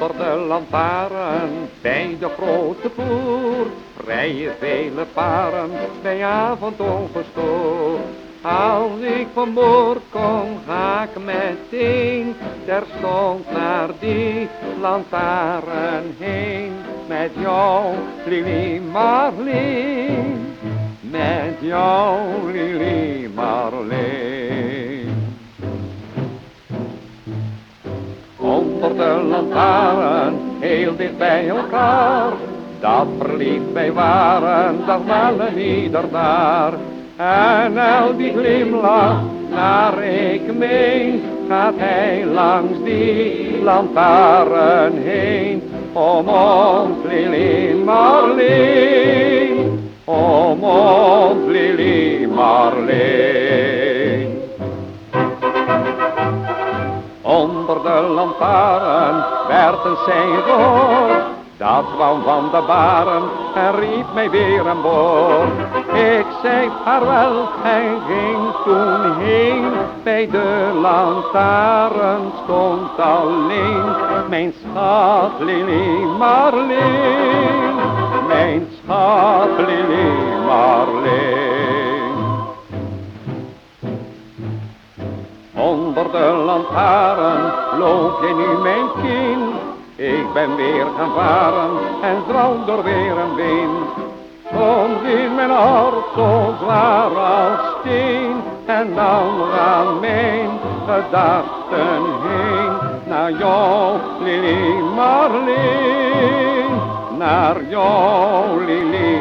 onder de lantaarn bij de grote poort. Rijden vele paren bij avond ongestoord. Als ik vanmorgen kom, ga ik meteen terstond naar die lantaarn heen. Met jou, Lili Marleen. Lantaarn, heel dicht bij elkaar, dat verliefd wij waren, dat wel ieder daar. En al die glimlach naar ik meen, gaat hij langs die lantaarn heen. Om ons Lili Marleen, om Onder de lantaarn werden zij gehoord, dat kwam van de baren en riep mij weer aan boord. Ik zei vaarwel en ging toen heen. Bij de lantaarn stond alleen mijn schat Lili Marleen. Mijn schat Onder de lantaarn loop je nu mijn kind. Ik ben weer gaan varen en droom door weer een wind. Soms is mijn hart zo zwaar als steen en dan gaan mijn gedachten heen naar jou, Lili Marleen, naar jou, Lili